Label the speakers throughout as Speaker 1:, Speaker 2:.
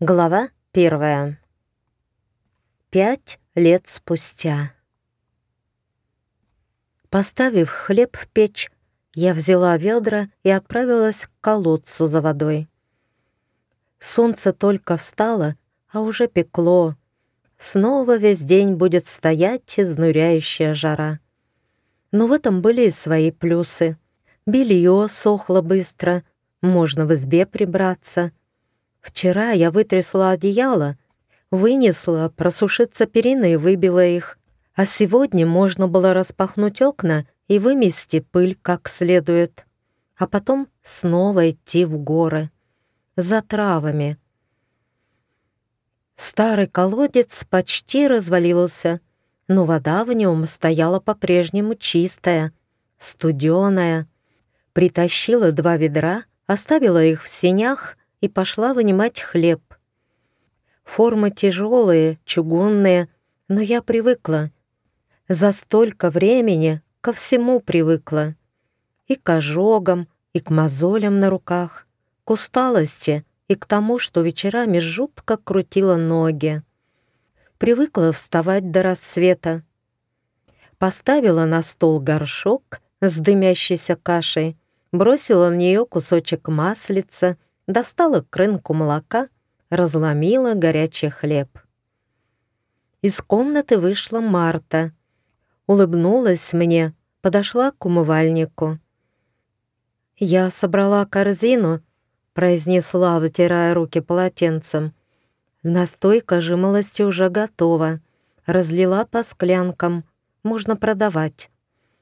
Speaker 1: Глава первая. Пять лет спустя. Поставив хлеб в печь, я взяла ведра и отправилась к колодцу за водой. Солнце только встало, а уже пекло. Снова весь день будет стоять изнуряющая жара. Но в этом были и свои плюсы. Белье сохло быстро, можно в избе прибраться — Вчера я вытрясла одеяло, вынесла просушиться перины и выбила их, а сегодня можно было распахнуть окна и вымести пыль как следует, а потом снова идти в горы за травами. Старый колодец почти развалился, но вода в нем стояла по-прежнему чистая, студеная. Притащила два ведра, оставила их в сенях и пошла вынимать хлеб. Формы тяжелые, чугунные, но я привыкла. За столько времени ко всему привыкла. И к ожогам, и к мозолям на руках, к усталости и к тому, что вечерами жутко крутила ноги. Привыкла вставать до рассвета. Поставила на стол горшок с дымящейся кашей, бросила в нее кусочек маслица — достала к молока, разломила горячий хлеб. Из комнаты вышла Марта. Улыбнулась мне, подошла к умывальнику. «Я собрала корзину», — произнесла, вытирая руки полотенцем. «Настойка жимолости уже готова. Разлила по склянкам. Можно продавать.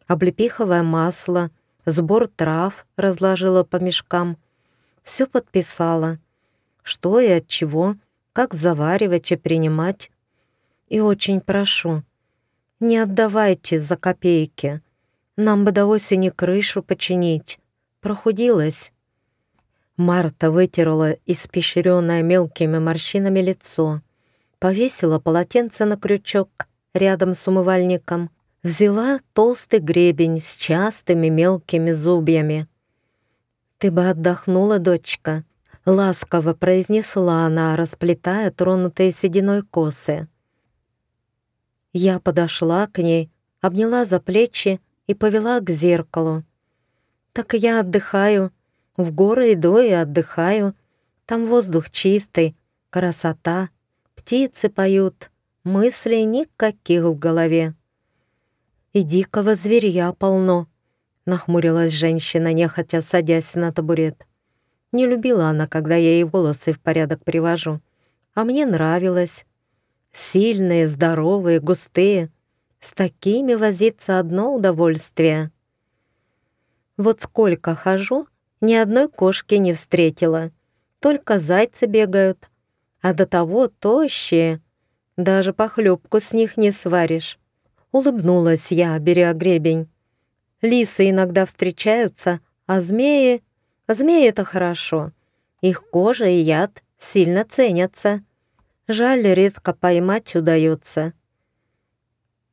Speaker 1: Облепиховое масло, сбор трав разложила по мешкам — все подписала. Что и от чего, как заваривать и принимать. И очень прошу, не отдавайте за копейки. Нам бы до осени крышу починить. Прохудилась. Марта вытерла испещренное мелкими морщинами лицо, повесила полотенце на крючок рядом с умывальником, взяла толстый гребень с частыми мелкими зубьями, «Ты бы отдохнула, дочка», — ласково произнесла она, расплетая тронутые сединой косы. Я подошла к ней, обняла за плечи и повела к зеркалу. «Так я отдыхаю, в горы иду и отдыхаю. Там воздух чистый, красота, птицы поют, мыслей никаких в голове. И дикого зверья полно, Нахмурилась женщина, нехотя садясь на табурет. Не любила она, когда я ей волосы в порядок привожу. А мне нравилось. Сильные, здоровые, густые. С такими возиться одно удовольствие. Вот сколько хожу, ни одной кошки не встретила. Только зайцы бегают. А до того тощие. Даже похлебку с них не сваришь. Улыбнулась я, беря гребень. Лисы иногда встречаются, а змеи... Змеи — это хорошо. Их кожа и яд сильно ценятся. Жаль, редко поймать удается.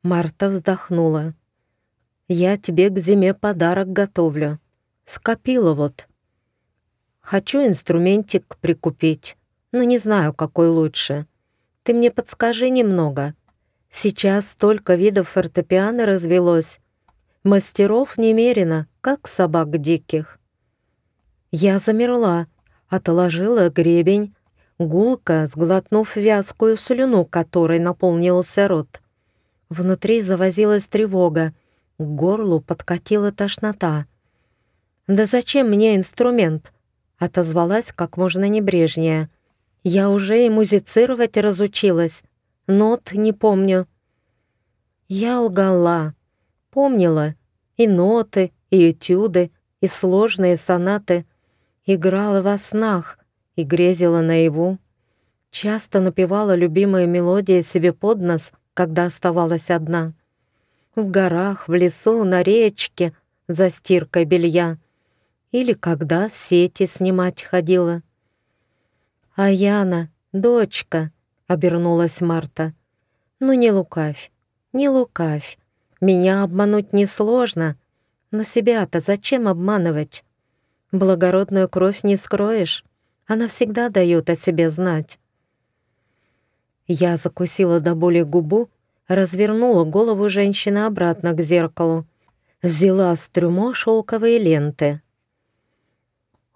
Speaker 1: Марта вздохнула. «Я тебе к зиме подарок готовлю. Скопила вот. Хочу инструментик прикупить, но не знаю, какой лучше. Ты мне подскажи немного. Сейчас столько видов фортепиано развелось, Мастеров немерено, как собак диких. Я замерла, отложила гребень, гулко сглотнув вязкую слюну, которой наполнился рот. Внутри завозилась тревога, к горлу подкатила тошнота. «Да зачем мне инструмент?» — отозвалась как можно небрежнее. «Я уже и музицировать разучилась. Нот не помню». Я лгала. Помнила и ноты, и этюды, и сложные сонаты. Играла во снах и грезила наяву. Часто напевала любимые мелодии себе под нос, когда оставалась одна. В горах, в лесу, на речке, за стиркой белья. Или когда сети снимать ходила. «А Яна, дочка», — обернулась Марта, — «ну не лукавь, не лукавь. Меня обмануть несложно, но себя-то зачем обманывать? Благородную кровь не скроешь, она всегда дает о себе знать. Я закусила до боли губу, развернула голову женщины обратно к зеркалу, взяла с трюмо шелковые ленты.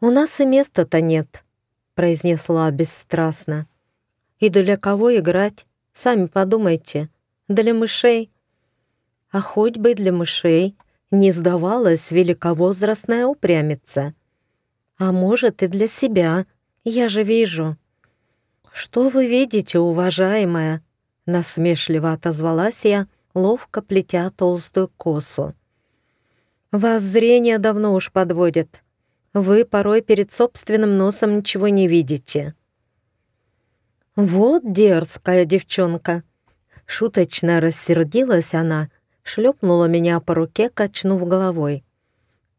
Speaker 1: «У нас и места-то нет», — произнесла бесстрастно. «И для кого играть? Сами подумайте. Для мышей?» А хоть бы для мышей не сдавалась великовозрастная упрямица. А может, и для себя, я же вижу. «Что вы видите, уважаемая?» Насмешливо отозвалась я, ловко плетя толстую косу. «Вас зрение давно уж подводит. Вы порой перед собственным носом ничего не видите». «Вот дерзкая девчонка!» Шуточно рассердилась она, шлепнула меня по руке, качнув головой.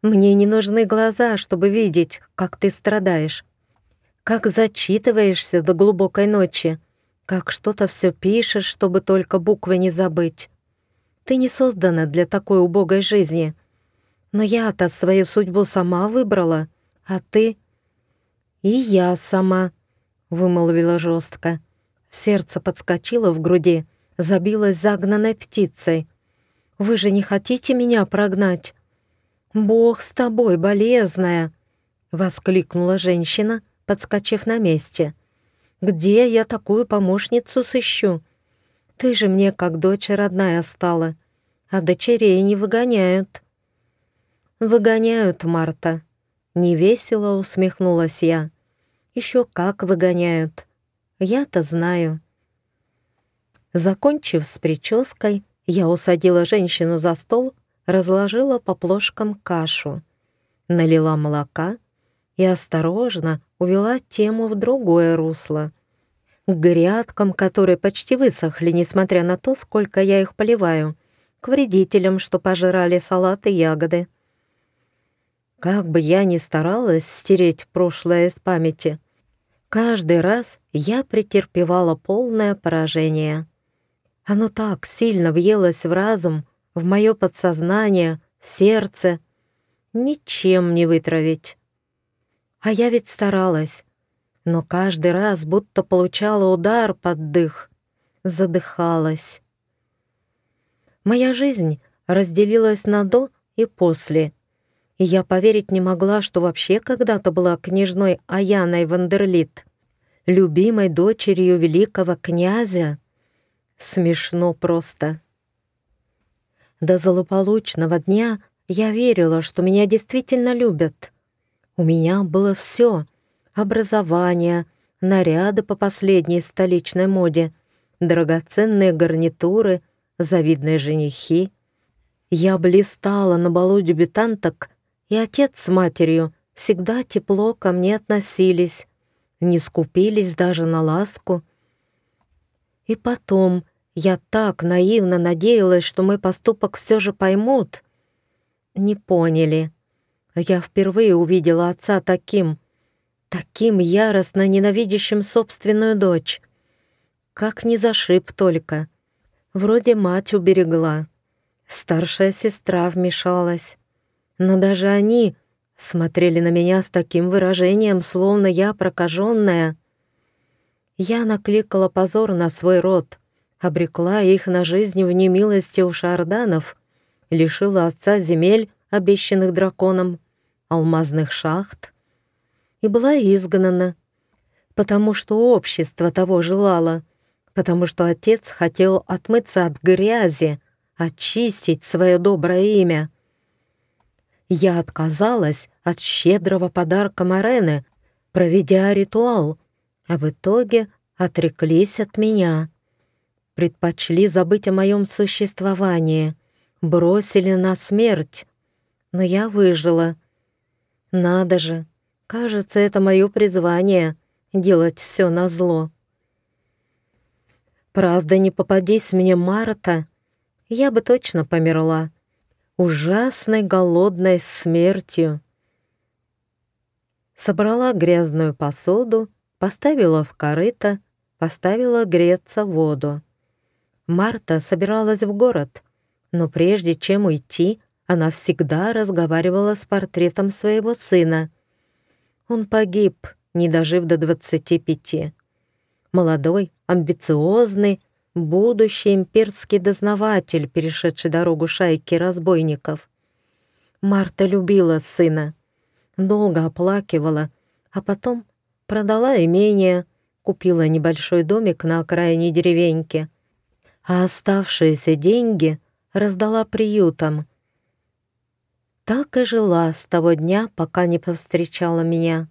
Speaker 1: «Мне не нужны глаза, чтобы видеть, как ты страдаешь. Как зачитываешься до глубокой ночи, как что-то все пишешь, чтобы только буквы не забыть. Ты не создана для такой убогой жизни. Но я-то свою судьбу сама выбрала, а ты...» «И я сама», — вымолвила жестко. Сердце подскочило в груди, забилось загнанной птицей. Вы же не хотите меня прогнать?» «Бог с тобой, болезная!» — воскликнула женщина, подскочив на месте. «Где я такую помощницу сыщу? Ты же мне как дочь родная стала, а дочерей не выгоняют». «Выгоняют, Марта», — невесело усмехнулась я. «Еще как выгоняют. Я-то знаю». Закончив с прической, я усадила женщину за стол, разложила по плошкам кашу, налила молока и осторожно увела тему в другое русло. К грядкам, которые почти высохли, несмотря на то, сколько я их поливаю, к вредителям, что пожирали салаты и ягоды. Как бы я ни старалась стереть прошлое из памяти, каждый раз я претерпевала полное поражение. Оно так сильно въелось в разум, в мое подсознание, сердце. Ничем не вытравить. А я ведь старалась. Но каждый раз будто получала удар под дых. Задыхалась. Моя жизнь разделилась на «до» и «после». И я поверить не могла, что вообще когда-то была княжной Аяной Вандерлит, любимой дочерью великого князя. Смешно просто. До злополучного дня я верила, что меня действительно любят. У меня было все — образование, наряды по последней столичной моде, драгоценные гарнитуры, завидные женихи. Я блистала на балу дебютанток, и отец с матерью всегда тепло ко мне относились, не скупились даже на ласку. И потом я так наивно надеялась, что мой поступок все же поймут. Не поняли. Я впервые увидела отца таким, таким яростно ненавидящим собственную дочь. Как не зашиб только. Вроде мать уберегла. Старшая сестра вмешалась. Но даже они смотрели на меня с таким выражением, словно я прокаженная. Я накликала позор на свой род обрекла их на жизнь в немилости у шарданов, лишила отца земель, обещанных драконом, алмазных шахт, и была изгнана, потому что общество того желало, потому что отец хотел отмыться от грязи, очистить свое доброе имя. Я отказалась от щедрого подарка Марены, проведя ритуал, а в итоге отреклись от меня предпочли забыть о моем существовании, бросили на смерть. Но я выжила. Надо же, кажется, это мое призвание — делать все на зло. Правда, не попадись мне Марта, я бы точно померла. Ужасной голодной смертью. Собрала грязную посуду, поставила в корыто, поставила греться воду. Марта собиралась в город, но прежде чем уйти, она всегда разговаривала с портретом своего сына. Он погиб, не дожив до 25. Молодой, амбициозный, будущий имперский дознаватель, перешедший дорогу шайки разбойников. Марта любила сына, долго оплакивала, а потом продала имение, купила небольшой домик на окраине деревеньки, а оставшиеся деньги раздала приютам. Так и жила с того дня, пока не повстречала меня.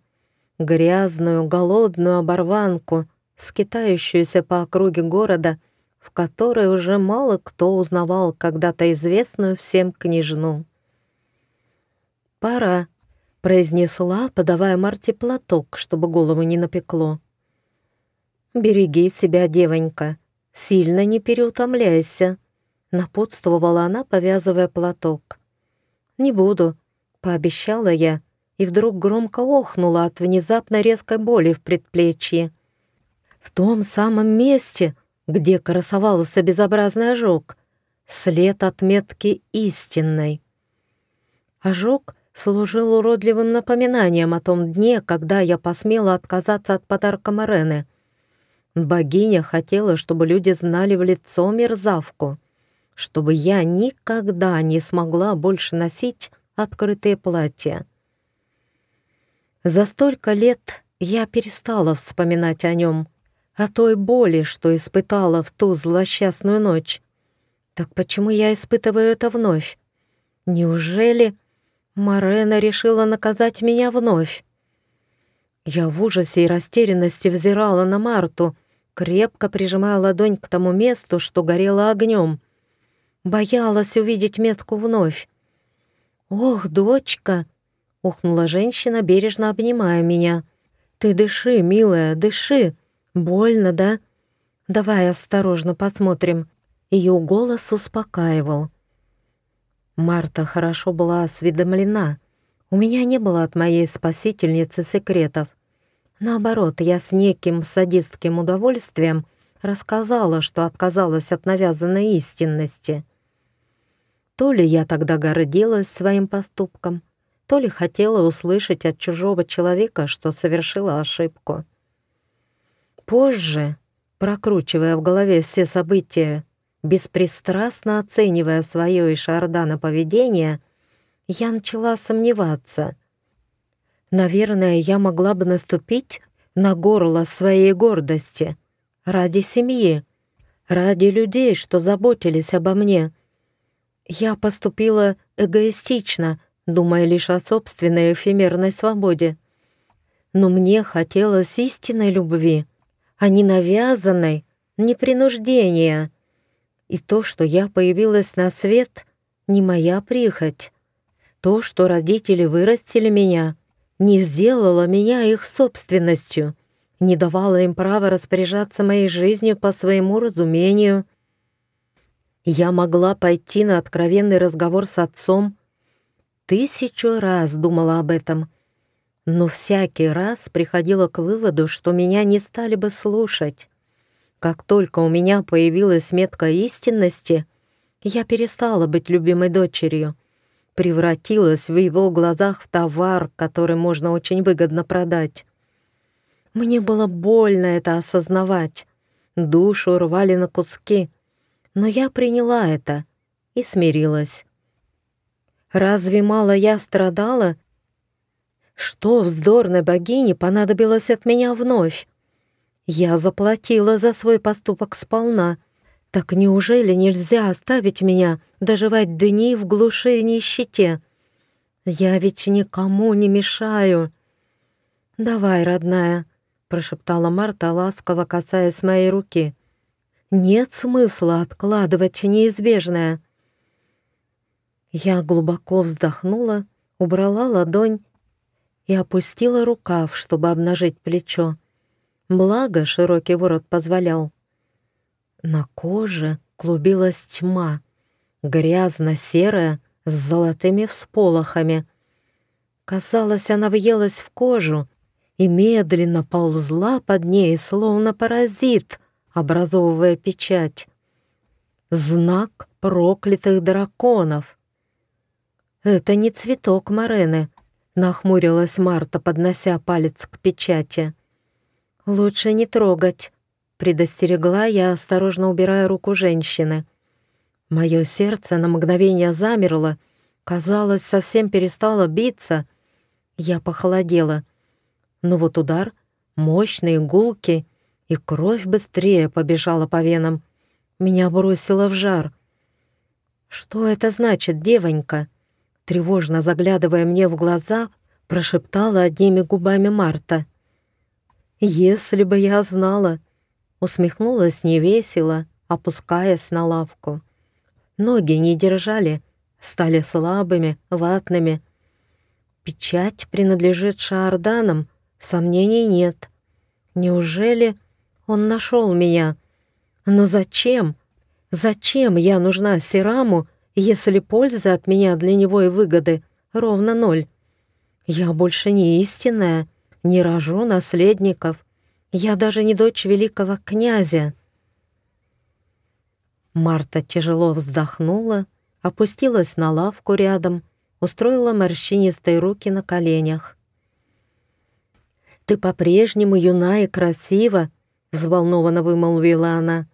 Speaker 1: Грязную, голодную оборванку, скитающуюся по округе города, в которой уже мало кто узнавал когда-то известную всем княжну. «Пора», — произнесла, подавая Марте платок, чтобы голову не напекло. «Береги себя, девонька, сильно не переутомляйся», — напутствовала она, повязывая платок. «Не буду», — пообещала я, и вдруг громко охнула от внезапно резкой боли в предплечье. В том самом месте, где красовался безобразный ожог, след отметки истинной. Ожог служил уродливым напоминанием о том дне, когда я посмела отказаться от подарка Морены. Богиня хотела, чтобы люди знали в лицо мерзавку, чтобы я никогда не смогла больше носить открытые платья. За столько лет я перестала вспоминать о нем, о той боли, что испытала в ту злосчастную ночь. Так почему я испытываю это вновь? Неужели Марена решила наказать меня вновь? Я в ужасе и растерянности взирала на Марту, крепко прижимая ладонь к тому месту, что горело огнем. Боялась увидеть метку вновь. «Ох, дочка!» — ухнула женщина, бережно обнимая меня. «Ты дыши, милая, дыши! Больно, да? Давай осторожно посмотрим». Ее голос успокаивал. Марта хорошо была осведомлена. У меня не было от моей спасительницы секретов. Наоборот, я с неким садистским удовольствием рассказала, что отказалась от навязанной истинности. То ли я тогда гордилась своим поступком, то ли хотела услышать от чужого человека, что совершила ошибку. Позже, прокручивая в голове все события, беспристрастно оценивая свое и Шардана поведение, я начала сомневаться. Наверное, я могла бы наступить на горло своей гордости ради семьи, ради людей, что заботились обо мне. Я поступила эгоистично, думая лишь о собственной эфемерной свободе. Но мне хотелось истинной любви, а не навязанной, не принуждения. И то, что я появилась на свет, не моя прихоть. То, что родители вырастили меня, не сделало меня их собственностью, не давало им права распоряжаться моей жизнью по своему разумению. Я могла пойти на откровенный разговор с отцом, Тысячу раз думала об этом, но всякий раз приходила к выводу, что меня не стали бы слушать. Как только у меня появилась метка истинности, я перестала быть любимой дочерью, превратилась в его глазах в товар, который можно очень выгодно продать. Мне было больно это осознавать. Душу рвали на куски. Но я приняла это и смирилась. Разве мало я страдала? Что вздорной богине понадобилось от меня вновь? Я заплатила за свой поступок сполна. Так неужели нельзя оставить меня доживать дни в глуши и нищете? Я ведь никому не мешаю. «Давай, родная», — прошептала Марта, ласково касаясь моей руки. «Нет смысла откладывать неизбежное. Я глубоко вздохнула, убрала ладонь и опустила рукав, чтобы обнажить плечо. Благо, широкий ворот позволял. На коже клубилась тьма, грязно-серая, с золотыми всполохами. Казалось, она въелась в кожу и медленно ползла под ней, словно паразит, образовывая печать. Знак проклятых драконов. «Это не цветок Морены», — нахмурилась Марта, поднося палец к печати. «Лучше не трогать», — предостерегла я, осторожно убирая руку женщины. Мое сердце на мгновение замерло, казалось, совсем перестало биться. Я похолодела. Но вот удар, мощный, гулкий, и кровь быстрее побежала по венам. Меня бросило в жар. «Что это значит, девонька?» Тревожно заглядывая мне в глаза, прошептала одними губами Марта. «Если бы я знала!» Усмехнулась невесело, опускаясь на лавку. Ноги не держали, стали слабыми, ватными. Печать принадлежит шаарданам, сомнений нет. Неужели он нашел меня? Но зачем? Зачем я нужна Сираму, если польза от меня для него и выгоды ровно ноль? Я больше не истинная, не рожу наследников. Я даже не дочь великого князя. Марта тяжело вздохнула, опустилась на лавку рядом, устроила морщинистые руки на коленях. «Ты по-прежнему юна и красива», — взволнованно вымолвила она.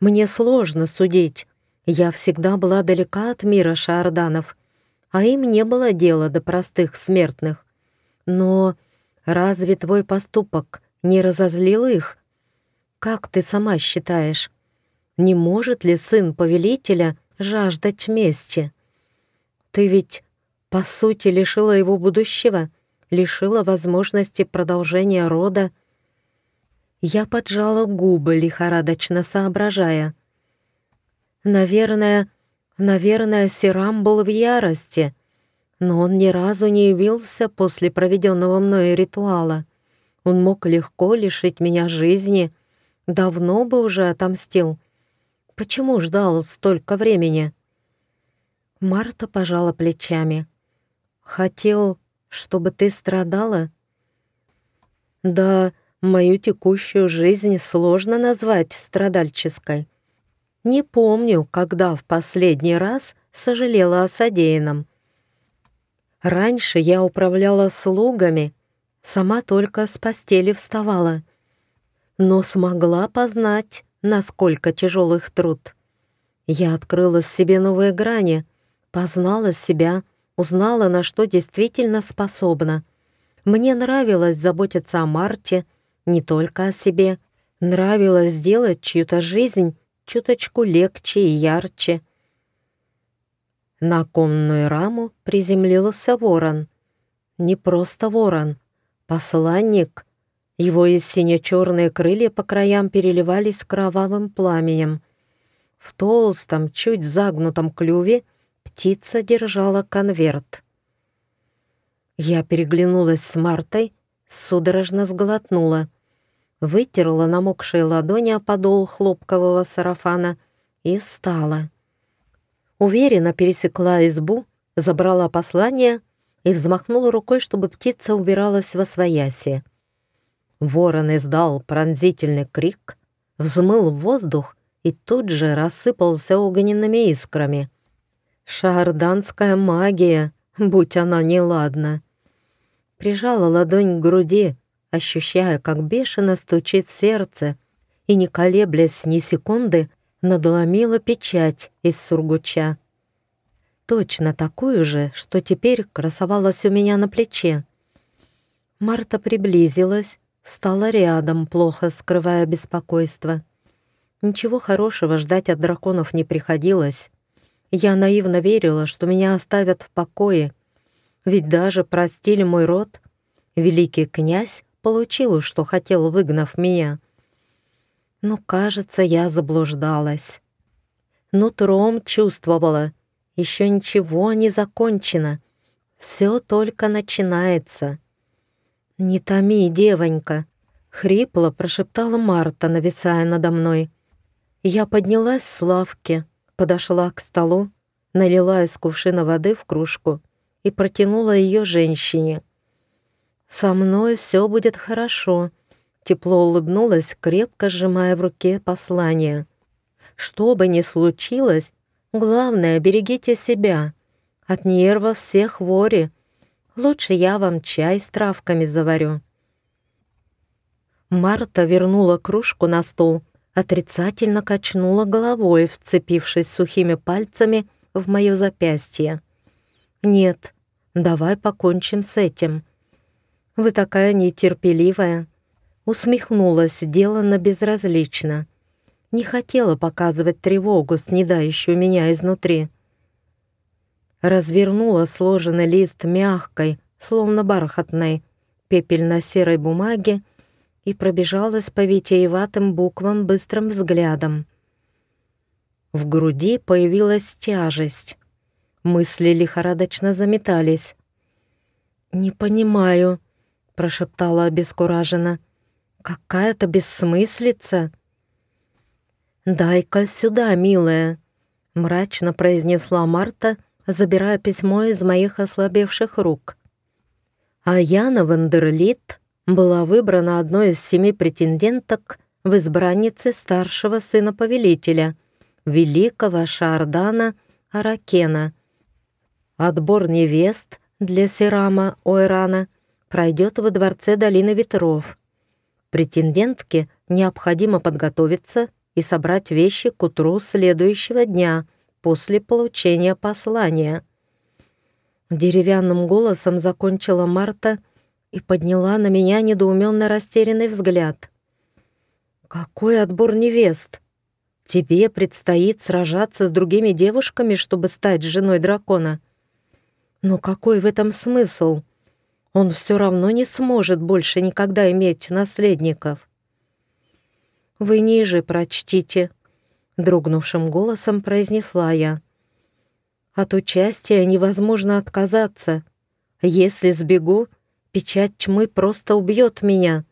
Speaker 1: «Мне сложно судить. Я всегда была далека от мира шарданов, а им не было дела до простых смертных. Но разве твой поступок не разозлил их? Как ты сама считаешь, не может ли сын повелителя жаждать мести? Ты ведь, по сути, лишила его будущего, лишила возможности продолжения рода. Я поджала губы, лихорадочно соображая. Наверное, наверное, Сирам был в ярости, но он ни разу не явился после проведенного мной ритуала. Он мог легко лишить меня жизни, давно бы уже отомстил. Почему ждал столько времени?» Марта пожала плечами. «Хотел, чтобы ты страдала?» «Да, мою текущую жизнь сложно назвать страдальческой. Не помню, когда в последний раз сожалела о содеянном. Раньше я управляла слугами, сама только с постели вставала, но смогла познать, насколько тяжел труд. Я открыла себе новые грани, познала себя, узнала, на что действительно способна. Мне нравилось заботиться о Марте, не только о себе. Нравилось сделать чью-то жизнь чуточку легче и ярче. На конную раму приземлился ворон. Не просто ворон, посланник — его и сине-черные крылья по краям переливались кровавым пламенем. В толстом, чуть загнутом клюве птица держала конверт. Я переглянулась с Мартой, судорожно сглотнула, вытерла намокшие ладони о подол хлопкового сарафана и встала. Уверенно пересекла избу, забрала послание и взмахнула рукой, чтобы птица убиралась во свояси. Ворон издал пронзительный крик, взмыл в воздух и тут же рассыпался огненными искрами. Шаарданская магия, будь она неладна. Прижала ладонь к груди, ощущая, как бешено стучит сердце, и, не колеблясь ни секунды, надломила печать из сургуча. Точно такую же, что теперь красовалась у меня на плече. Марта приблизилась, Стала рядом, плохо скрывая беспокойство. Ничего хорошего ждать от драконов не приходилось. Я наивно верила, что меня оставят в покое. Ведь даже простили мой род. Великий князь получил, что хотел, выгнав меня. Но, кажется, я заблуждалась. Нутром чувствовала. Еще ничего не закончено. Все только начинается. «Не томи, девонька!» — хрипло прошептала Марта, нависая надо мной. Я поднялась с лавки, подошла к столу, налила из кувшина воды в кружку и протянула ее женщине. «Со мной все будет хорошо», — тепло улыбнулась, крепко сжимая в руке послание. «Что бы ни случилось, главное, берегите себя. От нервов всех вори, Лучше я вам чай с травками заварю». Марта вернула кружку на стол отрицательно качнула головой, вцепившись сухими пальцами в мое запястье. «Нет, давай покончим с этим. Вы такая нетерпеливая». Усмехнулась, делано безразлично. Не хотела показывать тревогу, снедающую меня изнутри. Развернула сложенный лист мягкой, словно бархатной, пепельно-серой бумаги и пробежалась по витиеватым буквам быстрым взглядом. В груди появилась тяжесть. Мысли лихорадочно заметались. «Не понимаю», — прошептала обескураженно. «Какая-то бессмыслица». «Дай-ка сюда, милая», — мрачно произнесла Марта, забирая письмо из моих ослабевших рук. А Яна Вандерлит была выбрана одной из семи претенденток в избраннице старшего сына повелителя, великого Шардана Аракена. Отбор невест для Сирама Ойрана пройдет во дворце Долины Ветров. Претендентке необходимо подготовиться и собрать вещи к утру следующего дня после получения послания. Деревянным голосом закончила Марта — и подняла на меня недоуменно растерянный взгляд. «Какой отбор невест? Тебе предстоит сражаться с другими девушками, чтобы стать женой дракона? Но какой в этом смысл? Он все равно не сможет больше никогда иметь наследников». «Вы ниже прочтите», — дрогнувшим голосом произнесла я. «От участия невозможно отказаться. Если сбегу, Печать тьмы просто убьет меня.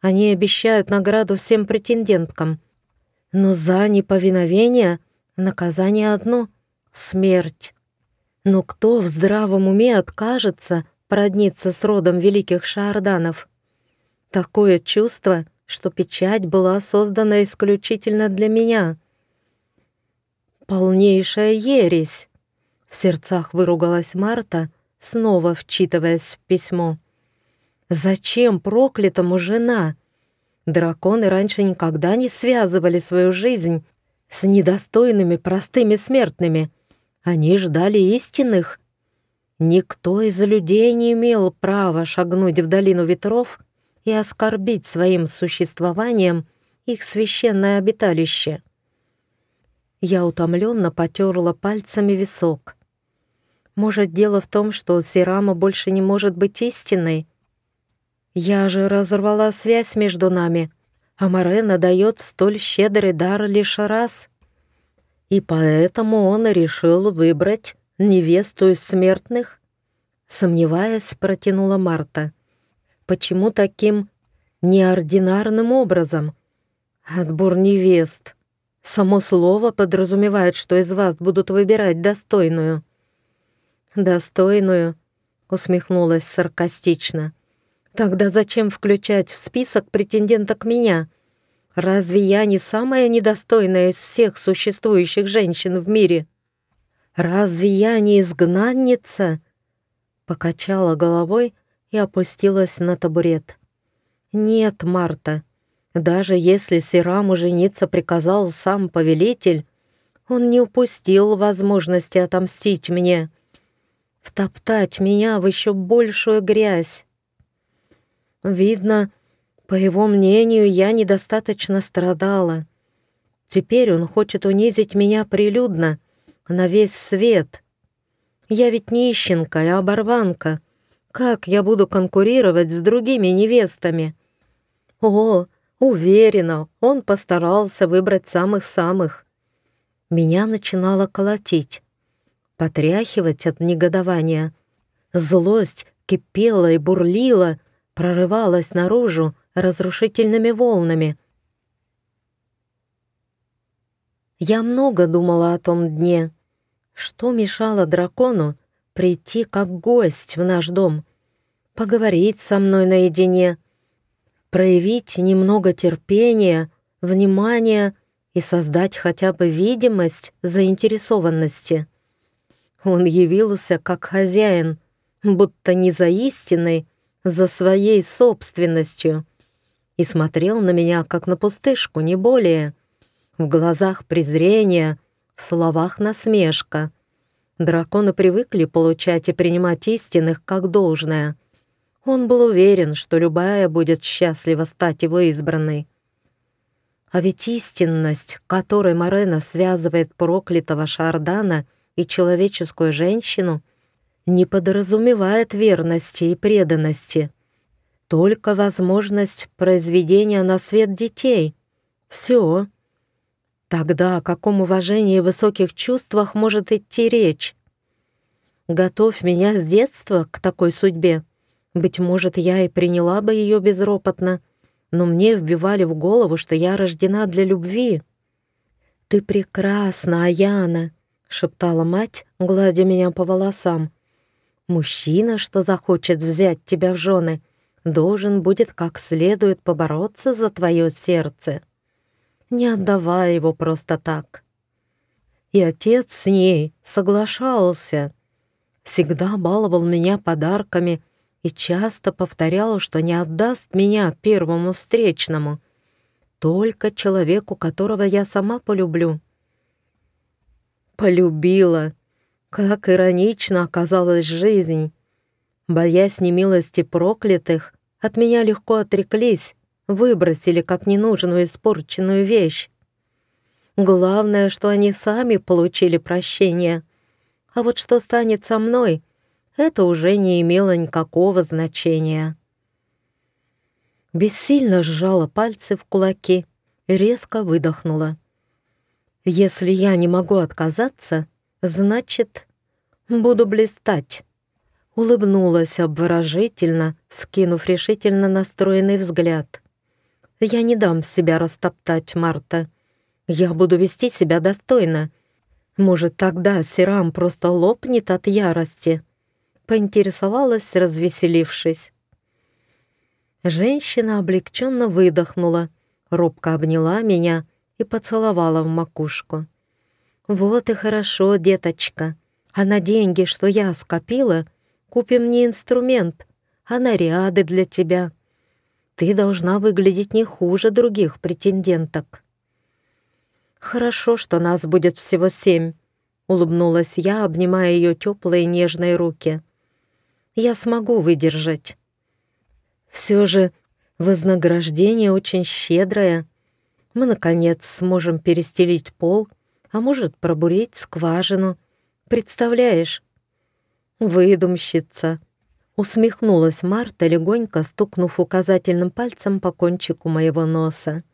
Speaker 1: Они обещают награду всем претенденткам. Но за неповиновение наказание одно — смерть. Но кто в здравом уме откажется продниться с родом великих шаарданов? Такое чувство, что печать была создана исключительно для меня. Полнейшая ересь. В сердцах выругалась Марта — снова вчитываясь в письмо. «Зачем проклятому жена? Драконы раньше никогда не связывали свою жизнь с недостойными простыми смертными. Они ждали истинных. Никто из людей не имел права шагнуть в долину ветров и оскорбить своим существованием их священное обиталище». Я утомленно потерла пальцами висок. Может, дело в том, что Сирама больше не может быть истинной? Я же разорвала связь между нами, а Морена дает столь щедрый дар лишь раз. И поэтому он решил выбрать невесту из смертных? Сомневаясь, протянула Марта. Почему таким неординарным образом? Отбор невест. Само слово подразумевает, что из вас будут выбирать достойную. «Достойную», — усмехнулась саркастично. «Тогда зачем включать в список претенденток меня? Разве я не самая недостойная из всех существующих женщин в мире? Разве я не изгнанница?» Покачала головой и опустилась на табурет. «Нет, Марта, даже если Сираму жениться приказал сам повелитель, он не упустил возможности отомстить мне» втоптать меня в еще большую грязь. Видно, по его мнению, я недостаточно страдала. Теперь он хочет унизить меня прилюдно, на весь свет. Я ведь нищенка и оборванка. Как я буду конкурировать с другими невестами? О, уверена, он постарался выбрать самых-самых. Меня начинало колотить потряхивать от негодования. Злость кипела и бурлила, прорывалась наружу разрушительными волнами. Я много думала о том дне. Что мешало дракону прийти как гость в наш дом, поговорить со мной наедине, проявить немного терпения, внимания и создать хотя бы видимость заинтересованности. Он явился как хозяин, будто не за истиной, за своей собственностью. и смотрел на меня, как на пустышку, не более. В глазах презрение, в словах насмешка. Драконы привыкли получать и принимать истинных как должное. Он был уверен, что любая будет счастлива стать его избранной. А ведь истинность, которой Морена связывает проклятого Шардана и человеческую женщину, не подразумевает верности и преданности. Только возможность произведения на свет детей. Все. Тогда о каком уважении и высоких чувствах может идти речь? Готовь меня с детства к такой судьбе. Быть может, я и приняла бы ее безропотно, но мне вбивали в голову, что я рождена для любви. «Ты прекрасна, Аяна!» — шептала мать, гладя меня по волосам. «Мужчина, что захочет взять тебя в жены, должен будет как следует побороться за твое сердце, не отдавая его просто так». И отец с ней соглашался, всегда баловал меня подарками — и часто повторял, что не отдаст меня первому встречному, только человеку, которого я сама полюблю. Полюбила. Как иронично оказалась жизнь. Боясь немилости проклятых, от меня легко отреклись, выбросили как ненужную испорченную вещь. Главное, что они сами получили прощение. А вот что станет со мной — это уже не имело никакого значения. Бессильно сжала пальцы в кулаки резко выдохнула. «Если я не могу отказаться, значит, буду блистать». Улыбнулась обворожительно, скинув решительно настроенный взгляд. «Я не дам себя растоптать, Марта. Я буду вести себя достойно. Может, тогда Сирам просто лопнет от ярости?» поинтересовалась, развеселившись. Женщина облегченно выдохнула, робко обняла меня и поцеловала в макушку. «Вот и хорошо, деточка. А на деньги, что я скопила, купим не инструмент, а наряды для тебя. Ты должна выглядеть не хуже других претенденток». «Хорошо, что нас будет всего семь», — улыбнулась я, обнимая ее теплые нежные руки я смогу выдержать. Все же вознаграждение очень щедрое. Мы, наконец, сможем перестелить пол, а может, пробурить скважину. Представляешь? Выдумщица. Усмехнулась Марта, легонько стукнув указательным пальцем по кончику моего носа.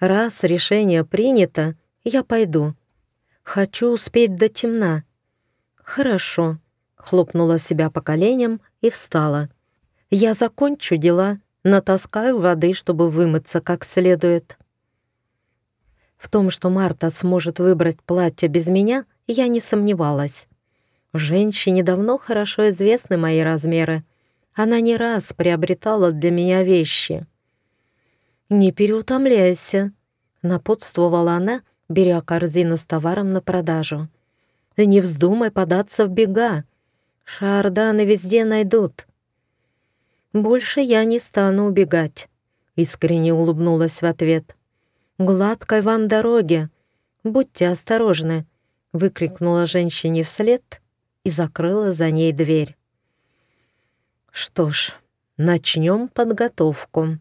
Speaker 1: «Раз решение принято, я пойду. Хочу успеть до темна». «Хорошо», хлопнула себя по коленям и встала. «Я закончу дела, натаскаю воды, чтобы вымыться как следует». В том, что Марта сможет выбрать платье без меня, я не сомневалась. Женщине давно хорошо известны мои размеры. Она не раз приобретала для меня вещи. «Не переутомляйся», — напутствовала она, беря корзину с товаром на продажу. «Не вздумай податься в бега. Шарданы везде найдут. Больше я не стану убегать, искренне улыбнулась в ответ. Гладкой вам дороги. Будьте осторожны, выкрикнула женщине вслед и закрыла за ней дверь. Что ж, начнем подготовку.